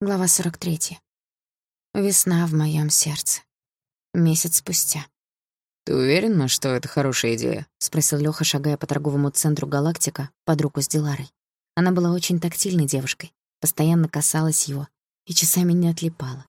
Глава 43. Весна в моем сердце. Месяц спустя. «Ты уверена, что это хорошая идея?» — спросил Лёха, шагая по торговому центру «Галактика» под руку с Диларой. Она была очень тактильной девушкой, постоянно касалась его и часами не отлипала.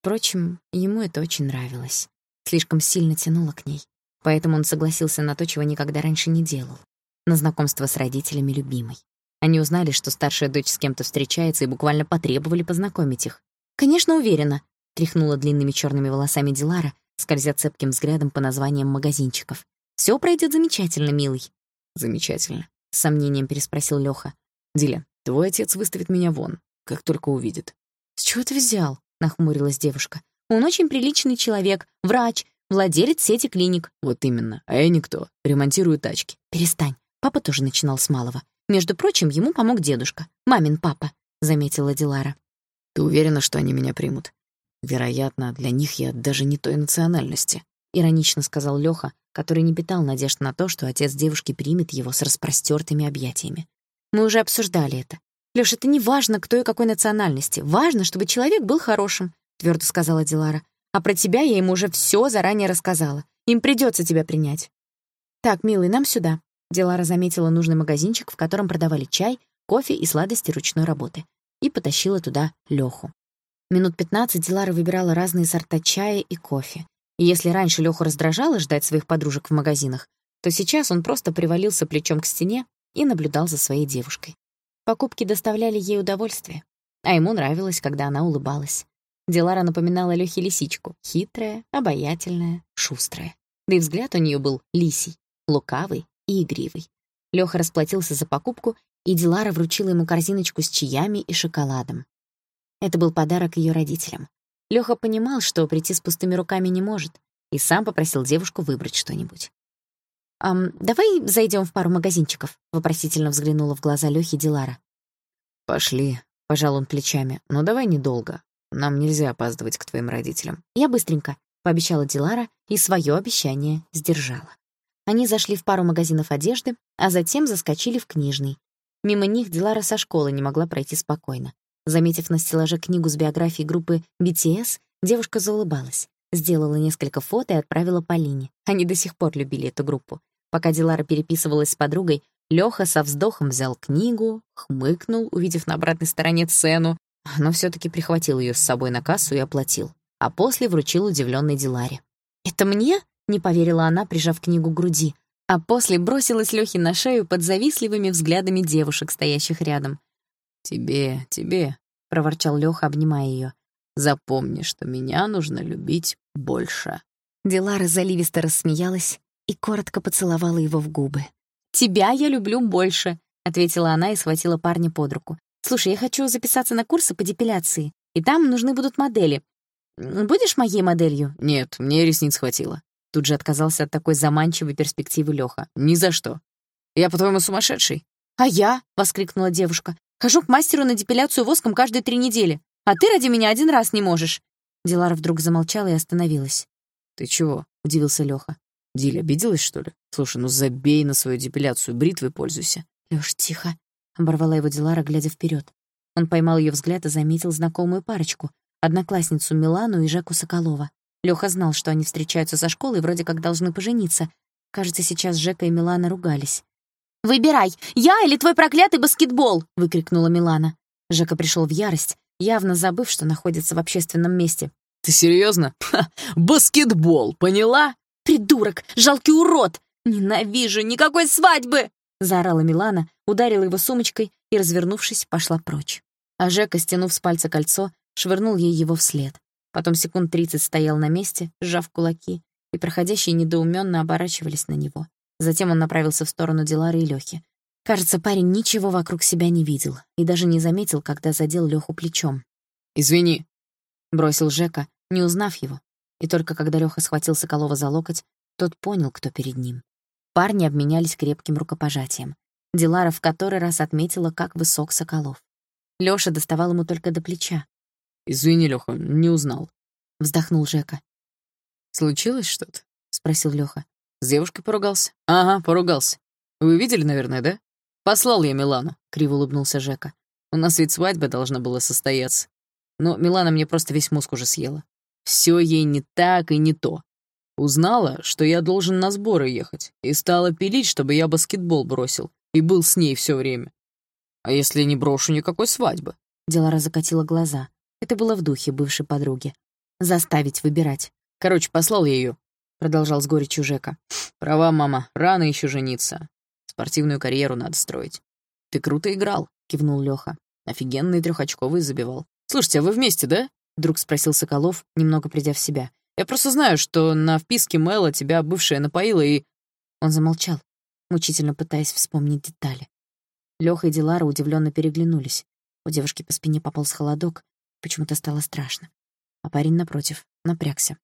Впрочем, ему это очень нравилось. Слишком сильно тянуло к ней, поэтому он согласился на то, чего никогда раньше не делал — на знакомство с родителями любимой. Они узнали, что старшая дочь с кем-то встречается, и буквально потребовали познакомить их. «Конечно, уверена», — тряхнула длинными черными волосами Дилара, скользя цепким взглядом по названиям магазинчиков. Все пройдет замечательно, милый». «Замечательно», — с сомнением переспросил Лёха. «Диля, твой отец выставит меня вон, как только увидит». «С чего ты взял?» — нахмурилась девушка. «Он очень приличный человек, врач, владелец сети клиник». «Вот именно, а я никто, ремонтирую тачки». «Перестань, папа тоже начинал с малого. Между прочим, ему помог дедушка, мамин папа», — заметила Дилара. «Ты уверена, что они меня примут?» «Вероятно, для них я даже не той национальности», — иронично сказал Лёха, который не питал надежд на то, что отец девушки примет его с распростёртыми объятиями. «Мы уже обсуждали это. Лёш, это не важно, кто и какой национальности. Важно, чтобы человек был хорошим», — твёрдо сказала Дилара. «А про тебя я ему уже всё заранее рассказала. Им придётся тебя принять». «Так, милый, нам сюда», Дилара заметила нужный магазинчик, в котором продавали чай, кофе и сладости ручной работы, и потащила туда Лёху. Минут 15 Дилара выбирала разные сорта чая и кофе. И если раньше Лёху раздражало ждать своих подружек в магазинах, то сейчас он просто привалился плечом к стене и наблюдал за своей девушкой. Покупки доставляли ей удовольствие, а ему нравилось, когда она улыбалась. Дилара напоминала Лёхе лисичку, хитрая, обаятельная, шустрая. Да и взгляд у неё был лисий, лукавый и игривый. Лёха расплатился за покупку, и Дилара вручила ему корзиночку с чаями и шоколадом. Это был подарок её родителям. Лёха понимал, что прийти с пустыми руками не может, и сам попросил девушку выбрать что-нибудь. «Ам, давай зайдём в пару магазинчиков», — вопросительно взглянула в глаза Лёхи Дилара. «Пошли», — пожал он плечами, — «но давай недолго. Нам нельзя опаздывать к твоим родителям». «Я быстренько», — пообещала Дилара и своё обещание сдержала. Они зашли в пару магазинов одежды, а затем заскочили в книжный. Мимо них Дилара со школы не могла пройти спокойно. Заметив на стеллаже книгу с биографией группы BTS, девушка заулыбалась, сделала несколько фото и отправила Полине. Они до сих пор любили эту группу. Пока Дилара переписывалась с подругой, Лёха со вздохом взял книгу, хмыкнул, увидев на обратной стороне цену, но все таки прихватил ее с собой на кассу и оплатил, а после вручил удивленной Диларе. «Это мне?» Не поверила она, прижав книгу к груди, а после бросилась Лёхе на шею под завистливыми взглядами девушек, стоящих рядом. «Тебе, тебе», — проворчал Лёха, обнимая её. «Запомни, что меня нужно любить больше». Дилара заливисто рассмеялась и коротко поцеловала его в губы. «Тебя я люблю больше», — ответила она и схватила парня под руку. «Слушай, я хочу записаться на курсы по депиляции, и там нужны будут модели. Будешь моей моделью?» «Нет, мне ресниц хватило». Тут же отказался от такой заманчивой перспективы Лёха. «Ни за что. Я, по-твоему, сумасшедший?» «А я?» — воскликнула девушка. «Хожу к мастеру на депиляцию воском каждые три недели. А ты ради меня один раз не можешь». Дилара вдруг замолчала и остановилась. «Ты чего?» — удивился Лёха. «Диля, обиделась, что ли? Слушай, ну забей на свою депиляцию, бритвой пользуйся». «Лёш, тихо», — оборвала его Дилара, глядя вперед. Он поймал ее взгляд и заметил знакомую парочку — одноклассницу Милану и Жеку Соколова. Лёха знал, что они встречаются со школы и вроде как должны пожениться. Кажется, сейчас Жека и Милана ругались. «Выбирай, я или твой проклятый баскетбол!» — выкрикнула Милана. Жека пришел в ярость, явно забыв, что находится в общественном месте. «Ты серьезно? Баскетбол, поняла?» «Придурок! Жалкий урод! Ненавижу! Никакой свадьбы!» — заорала Милана, ударила его сумочкой и, развернувшись, пошла прочь. А Жека, стянув с пальца кольцо, швырнул ей его вслед. Потом секунд тридцать стоял на месте, сжав кулаки, и проходящие недоуменно оборачивались на него. Затем он направился в сторону Дилары и Лёхи. Кажется, парень ничего вокруг себя не видел и даже не заметил, когда задел Лёху плечом. «Извини», — бросил Жека, не узнав его. И только когда Лёха схватил Соколова за локоть, тот понял, кто перед ним. Парни обменялись крепким рукопожатием. Дилара в который раз отметила, как высок Соколов. Лёша доставал ему только до плеча, «Извини, Лёха, не узнал», — вздохнул Жека. «Случилось что-то?» — спросил Лёха. «С девушкой поругался?» «Ага, поругался. Вы видели, наверное, да?» «Послал я Милану», — криво улыбнулся Жека. «У нас ведь свадьба должна была состояться». Но Милана мне просто весь мозг уже съела. Все ей не так и не то. Узнала, что я должен на сборы ехать, и стала пилить, чтобы я баскетбол бросил, и был с ней все время. А если не брошу никакой свадьбы? Дилара закатила глаза. Это было в духе бывшей подруги. Заставить выбирать. Короче, послал я ее, продолжал с горечью Жека. Права, мама, рано еще жениться. Спортивную карьеру надо строить. Ты круто играл, кивнул Леха. Офигенный трехочковый забивал. Слушайте, а вы вместе, да? Вдруг спросил Соколов, немного придя в себя. Я просто знаю, что на вписке Мэла тебя бывшая напоила и...» Он замолчал, мучительно пытаясь вспомнить детали. Лёха и Дилара удивленно переглянулись. У девушки по спине пополз холодок, почему-то стало страшно. А парень, напротив, напрягся.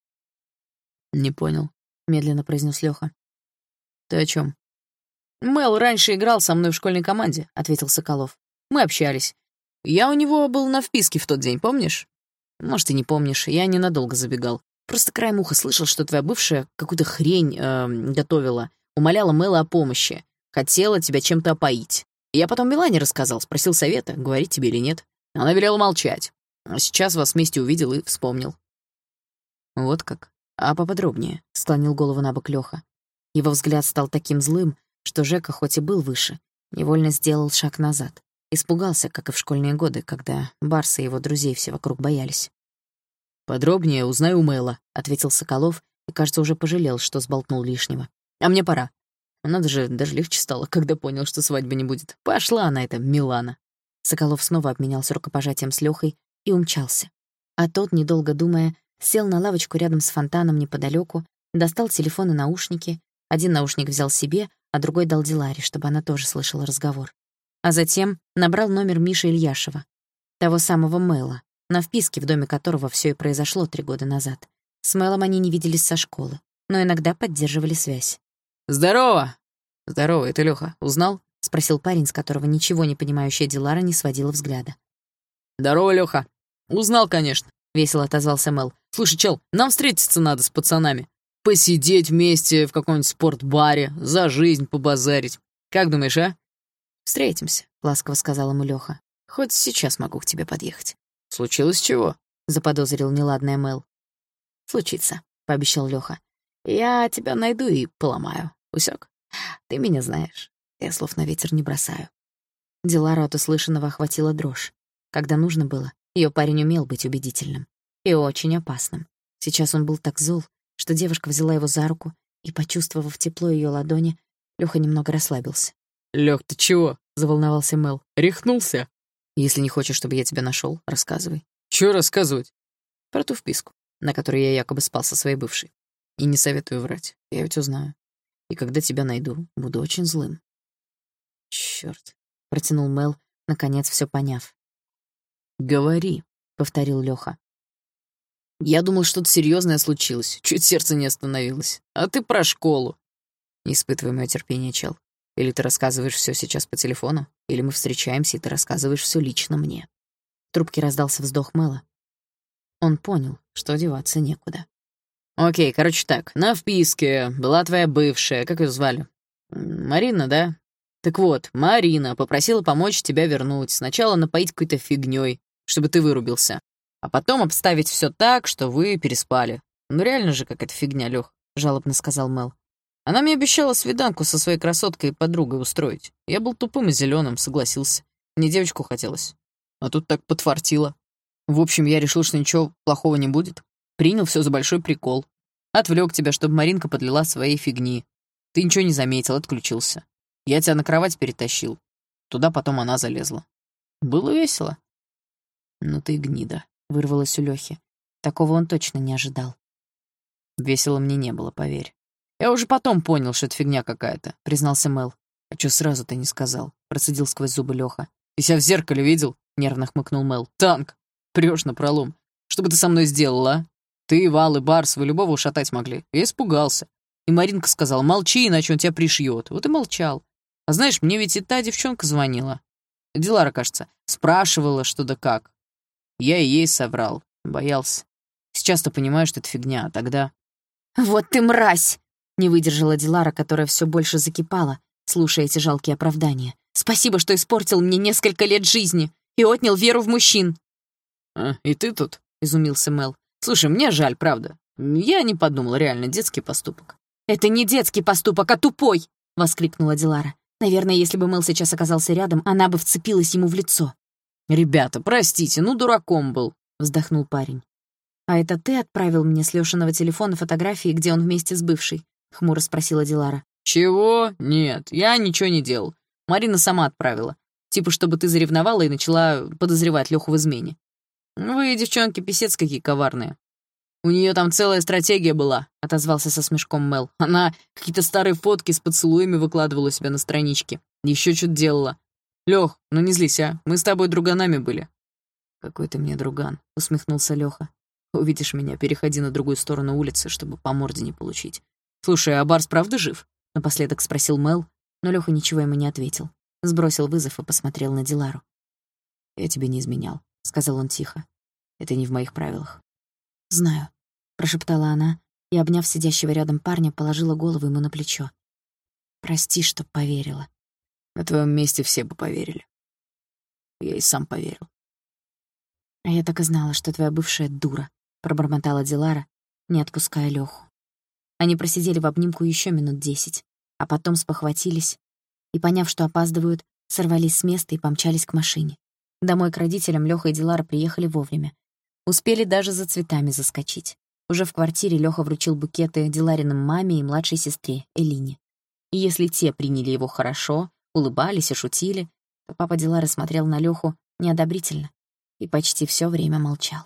«Не понял», — медленно произнес Лёха. «Ты о чем? «Мэл раньше играл со мной в школьной команде», — ответил Соколов. «Мы общались. Я у него был на вписке в тот день, помнишь?» «Может, и не помнишь, я ненадолго забегал. Просто краем уха слышал, что твоя бывшая какую-то хрень э, готовила, умоляла Мэла о помощи, хотела тебя чем-то опоить. Я потом Милане рассказал, спросил совета, говорить тебе или нет. Она велела молчать. А сейчас вас вместе увидел и вспомнил. Вот как. А поподробнее, — склонил голову на бок Лёха. Его взгляд стал таким злым, что Жека, хоть и был выше, невольно сделал шаг назад. Испугался, как и в школьные годы, когда Барса и его друзей все вокруг боялись. «Подробнее узнаю у Мэла», — ответил Соколов и, кажется, уже пожалел, что сболтнул лишнего. «А мне пора. Надо же, даже легче стало, когда понял, что свадьбы не будет. Пошла она, эта Милана». Соколов снова обменялся рукопожатием с Лёхой и умчался. А тот, недолго думая, сел на лавочку рядом с фонтаном неподалеку, достал телефон и наушники. Один наушник взял себе, а другой дал Диларе, чтобы она тоже слышала разговор. А затем набрал номер Миши Ильяшева, того самого Мэла, на вписке, в доме которого все и произошло три года назад. С Мэлом они не виделись со школы, но иногда поддерживали связь. «Здорово!» «Здорово, это Лёха. Узнал?» — спросил парень, с которого ничего не понимающая Дилара не сводила взгляда. «Здорово, Лёха. Узнал, конечно», — весело отозвался Мэл. «Слушай, чел, нам встретиться надо с пацанами. Посидеть вместе в каком-нибудь спортбаре, за жизнь побазарить. Как думаешь, а?» «Встретимся», — ласково сказал ему Лёха. «Хоть сейчас могу к тебе подъехать». «Случилось чего?» — заподозрил неладное Мэл. «Случится», — пообещал Лёха. «Я тебя найду и поломаю. Усёк? Ты меня знаешь. Я слов на ветер не бросаю». Дилара от услышанного охватила дрожь. Когда нужно было, её парень умел быть убедительным. И очень опасным. Сейчас он был так зол, что девушка взяла его за руку, и, почувствовав тепло её ладони, Лёха немного расслабился. «Лёх, ты чего?» — заволновался Мэл. «Рехнулся?» Если не хочешь, чтобы я тебя нашел, рассказывай. Чё рассказывать? Про ту вписку, на которой я якобы спал со своей бывшей. И не советую врать, я ведь узнаю. И когда тебя найду, буду очень злым. Чёрт, протянул Мел, наконец все поняв. Говори, повторил Лёха. Я думал, что-то серьезное случилось, чуть сердце не остановилось. А ты про школу. Не испытывай моё терпение, чел. Или ты рассказываешь все сейчас по телефону, или мы встречаемся, и ты рассказываешь все лично мне». В трубке раздался вздох Мэла. Он понял, что одеваться некуда. «Окей, короче так, на вписке была твоя бывшая, как ее звали? Марина, да? Так вот, Марина попросила помочь тебя вернуть. Сначала напоить какой-то фигней, чтобы ты вырубился. А потом обставить все так, что вы переспали. Ну реально же какая-то фигня, Лёх», — жалобно сказал Мэл. Она мне обещала свиданку со своей красоткой и подругой устроить. Я был тупым и зеленым, согласился. Мне девочку хотелось. А тут так подфартило. В общем, я решил, что ничего плохого не будет. Принял все за большой прикол. Отвлек тебя, чтобы Маринка подлила своей фигни. Ты ничего не заметил, отключился. Я тебя на кровать перетащил. Туда потом она залезла. Было весело. Ну ты гнида, вырвалось у Лёхи. Такого он точно не ожидал. Весело мне не было, поверь. «Я уже потом понял, что это фигня какая-то», — признался Мел. «А чё сразу ты не сказал?» — процедил сквозь зубы Лёха. «Ты себя в зеркале видел?» — нервно хмыкнул Мел. «Танк! Прёшь на пролом. Что бы ты со мной сделала, а? Ты, Вал и Барс, вы любого ушатать могли. Я испугался. И Маринка сказала, молчи, иначе он тебя пришьет. Вот и молчал. А знаешь, мне ведь и та девчонка звонила. Дилара, кажется, спрашивала, что да как. Я и ей соврал. Боялся. Сейчас-то понимаю, что это фигня, а тогда... «Вот ты мразь!» Не выдержала Дилара, которая все больше закипала, слушая эти жалкие оправдания. «Спасибо, что испортил мне несколько лет жизни и отнял веру в мужчин!» А, и ты тут?» — изумился Мел. «Слушай, мне жаль, правда. Я не подумал, реально, детский поступок». «Это не детский поступок, а тупой!» — воскликнула Дилара. Наверное, если бы Мел сейчас оказался рядом, она бы вцепилась ему в лицо. «Ребята, простите, ну дураком был», — вздохнул парень. «А это ты отправил мне с Лёшиного телефона фотографии, где он вместе с бывшей?» — хмуро спросила Дилара. «Чего? Нет, я ничего не делал. Марина сама отправила. Типа, чтобы ты заревновала и начала подозревать Лёху в измене. Вы, девчонки, писец какие коварные. У нее там целая стратегия была, отозвался со смешком Мел. Она какие-то старые фотки с поцелуями выкладывала у себя на страничке. Еще что-то делала. Лех, ну не злись, а? Мы с тобой друганами были. Какой ты мне друган, усмехнулся Леха. Увидишь меня, переходи на другую сторону улицы, чтобы по морде не получить. Слушай, а Барс правда жив? Напоследок спросил Мел, но Леха ничего ему не ответил. Сбросил вызов и посмотрел на Дилару. «Я тебе не изменял», — сказал он тихо. «Это не в моих правилах». «Знаю», — прошептала она и, обняв сидящего рядом парня, положила голову ему на плечо. «Прости, что поверила». На твоем месте все бы поверили. Я и сам поверил. «А я так и знала, что твоя бывшая дура», — пробормотала Дилара, не отпуская Лёху. Они просидели в обнимку еще минут десять, а потом спохватились и, поняв, что опаздывают, сорвались с места и помчались к машине. Домой к родителям Лёха и Дилара приехали вовремя. Успели даже за цветами заскочить. Уже в квартире Лёха вручил букеты Дилариным маме и младшей сестре, Элине. И если те приняли его хорошо, улыбались и шутили, папа Дилары смотрел на Лёху неодобрительно и почти все время молчал.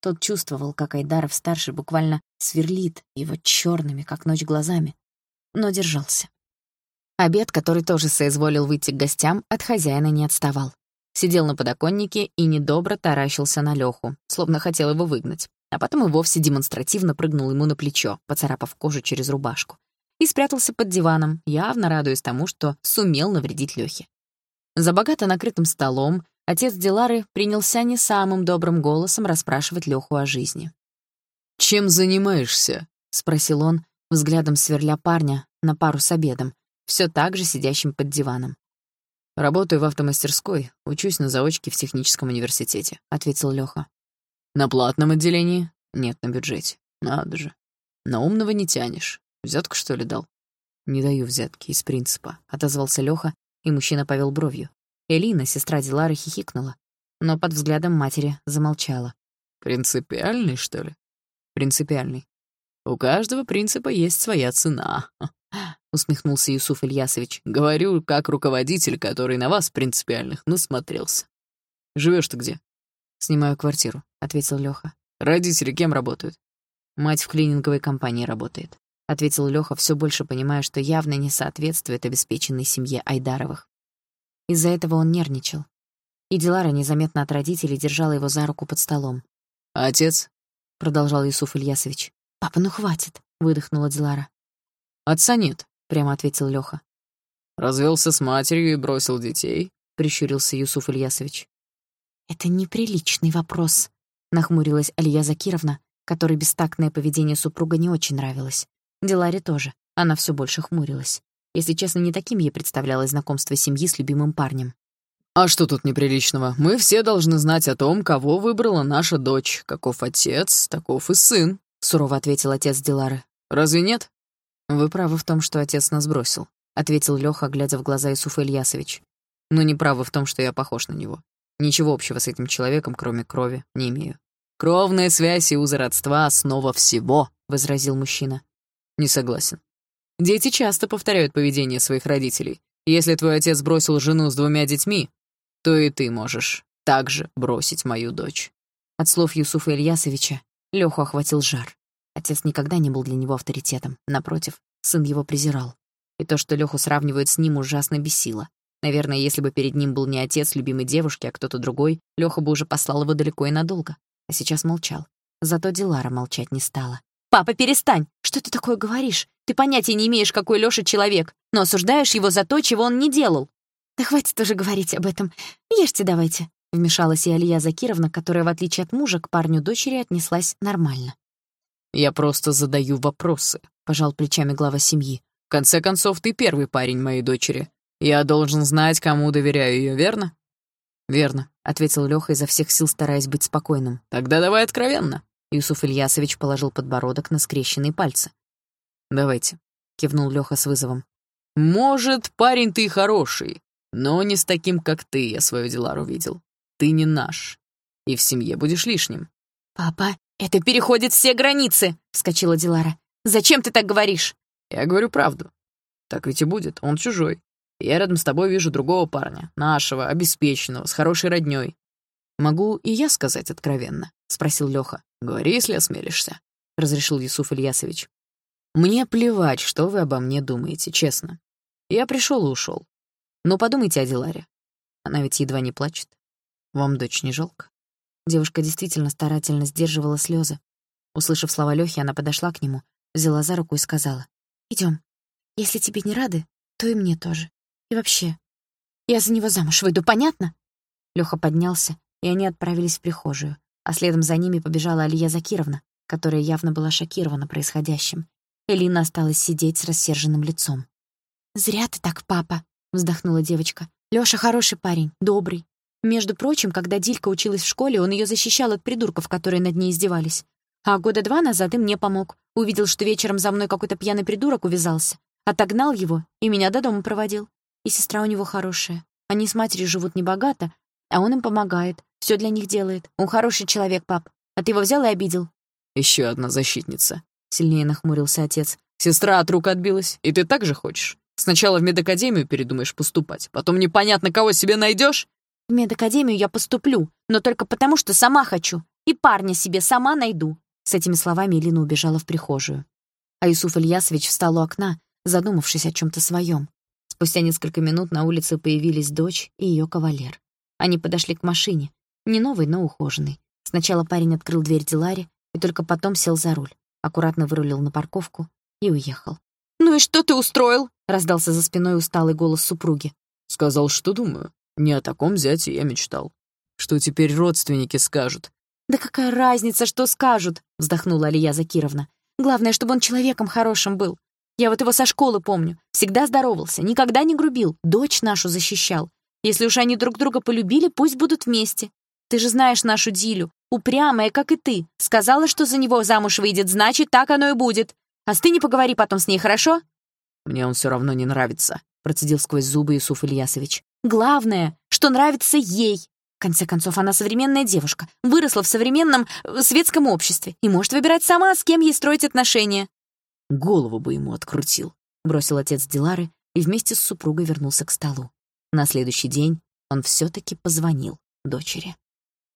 Тот чувствовал, как Айдаров-старший буквально сверлит его черными, как ночь, глазами, но держался. Обед, который тоже соизволил выйти к гостям, от хозяина не отставал. Сидел на подоконнике и недобро таращился на Лёху, словно хотел его выгнать, а потом и вовсе демонстративно прыгнул ему на плечо, поцарапав кожу через рубашку, и спрятался под диваном, явно радуясь тому, что сумел навредить Лёхе. За богато накрытым столом отец Дилары принялся не самым добрым голосом расспрашивать Лёху о жизни. «Чем занимаешься?» — спросил он, взглядом сверля парня на пару с обедом, все так же сидящим под диваном. «Работаю в автомастерской, учусь на заочке в техническом университете», — ответил Лёха. «На платном отделении? Нет, на бюджете. Надо же. На умного не тянешь. Взятку, что ли, дал?» «Не даю взятки, из принципа», — отозвался Лёха, и мужчина повел бровью. Элина, сестра Дилары, хихикнула, но под взглядом матери замолчала. «Принципиальный, что ли?» «Принципиальный. У каждого принципа есть своя цена», — усмехнулся Юсуф Ильясович. «Говорю, как руководитель, который на вас принципиальных насмотрелся. живешь ты где?» «Снимаю квартиру», — ответил Лёха. «Родители кем работают?» «Мать в клининговой компании работает», — ответил Лёха, все больше понимая, что явно не соответствует обеспеченной семье Айдаровых. Из-за этого он нервничал. И Дилара незаметно от родителей держала его за руку под столом. «А отец?» — продолжал Юсуф Ильясович. «Папа, ну хватит», — выдохнула Дилара. «Отца нет», — прямо ответил Лёха. Развелся с матерью и бросил детей», — прищурился Юсуф Ильясович. «Это неприличный вопрос», — нахмурилась Алия Закировна, которой бестактное поведение супруга не очень нравилось. Диларе тоже. Она все больше хмурилась. Если честно, не таким ей представлялось знакомство семьи с любимым парнем. «А что тут неприличного? Мы все должны знать о том, кого выбрала наша дочь. Каков отец, таков и сын», — сурово ответил отец Дилары. «Разве нет?» «Вы правы в том, что отец нас бросил», — ответил Лёха, глядя в глаза Исуфа Ильясович. «Но не правы в том, что я похож на него. Ничего общего с этим человеком, кроме крови, не имею». «Кровная связь и узы родства — основа всего», — возразил мужчина. «Не согласен. Дети часто повторяют поведение своих родителей. Если твой отец бросил жену с двумя детьми, то и ты можешь также бросить мою дочь». От слов Юсуфа Ильясовича Лёху охватил жар. Отец никогда не был для него авторитетом. Напротив, сын его презирал. И то, что Лёху сравнивают с ним, ужасно бесило. Наверное, если бы перед ним был не отец любимой девушки, а кто-то другой, Лёха бы уже послал его далеко и надолго. А сейчас молчал. Зато Дилара молчать не стала. «Папа, перестань! Что ты такое говоришь? Ты понятия не имеешь, какой Лёша человек, но осуждаешь его за то, чего он не делал». «Да хватит уже говорить об этом. Ешьте давайте», — вмешалась и Алия Закировна, которая, в отличие от мужа, к парню дочери отнеслась нормально. «Я просто задаю вопросы», — пожал плечами глава семьи. «В конце концов, ты первый парень моей дочери. Я должен знать, кому доверяю ее, верно?» «Верно», — ответил Лёха изо всех сил, стараясь быть спокойным. «Тогда давай откровенно». Юсуф Ильясович положил подбородок на скрещенные пальцы. «Давайте», — кивнул Лёха с вызовом. «Может, парень ты хороший, но не с таким, как ты, я свою Дилару видел. Ты не наш, и в семье будешь лишним». «Папа, это переходит все границы», — вскочила Дилара. «Зачем ты так говоришь?» «Я говорю правду. Так ведь и будет, он чужой. Я рядом с тобой вижу другого парня, нашего, обеспеченного, с хорошей роднёй. «Могу и я сказать откровенно?» — спросил Лёха. «Говори, если осмелишься», — разрешил Юсуф Ильясович. «Мне плевать, что вы обо мне думаете, честно. Я пришел и ушел. Но подумайте о Диларе. Она ведь едва не плачет. Вам дочь не жалко?» Девушка действительно старательно сдерживала слезы. Услышав слова Лёхи, она подошла к нему, взяла за руку и сказала. «Идём. Если тебе не рады, то и мне тоже. И вообще, я за него замуж выйду, понятно?» Лёха поднялся, и они отправились в прихожую, а следом за ними побежала Алия Закировна, которая явно была шокирована происходящим. Элина осталась сидеть с рассерженным лицом. «Зря ты так, папа», — вздохнула девочка. «Лёша хороший парень, добрый. Между прочим, когда Дилька училась в школе, он её защищал от придурков, которые над ней издевались. А года два назад и мне помог. Увидел, что вечером за мной какой-то пьяный придурок увязался. Отогнал его и меня до дома проводил. И сестра у него хорошая. Они с матерью живут небогато, а он им помогает, все для них делает. Он хороший человек, пап. А ты его взял и обидел. Еще одна защитница. Сильнее нахмурился отец. Сестра от рук отбилась. И ты так же хочешь? Сначала в медакадемию передумаешь поступать, потом непонятно кого себе найдешь. В медакадемию я поступлю, но только потому, что сама хочу. И парня себе сама найду. С этими словами Элина убежала в прихожую. А Юсуф Ильясович встал у окна, задумавшись о чем то своем. Спустя несколько минут на улице появились дочь и ее кавалер. Они подошли к машине. Не новый, но ухоженный. Сначала парень открыл дверь Диларе и только потом сел за руль, аккуратно вырулил на парковку и уехал. «Ну и что ты устроил?» — раздался за спиной усталый голос супруги. «Сказал, что думаю. Не о таком зяте я мечтал. Что теперь родственники скажут?» «Да какая разница, что скажут?» — вздохнула Алия Закировна. «Главное, чтобы он человеком хорошим был. Я вот его со школы помню. Всегда здоровался, никогда не грубил, дочь нашу защищал. Если уж они друг друга полюбили, пусть будут вместе. Ты же знаешь нашу Дилю, упрямая, как и ты. Сказала, что за него замуж выйдет, значит, так оно и будет. А ты не поговори потом с ней, хорошо?» «Мне он все равно не нравится», — процедил сквозь зубы Юсуф Ильясович. «Главное, что нравится ей. В конце концов, она современная девушка, выросла в современном э, светском обществе и может выбирать сама, с кем ей строить отношения. Голову бы ему открутил, бросил отец Дилары и вместе с супругой вернулся к столу. На следующий день он все таки позвонил дочери.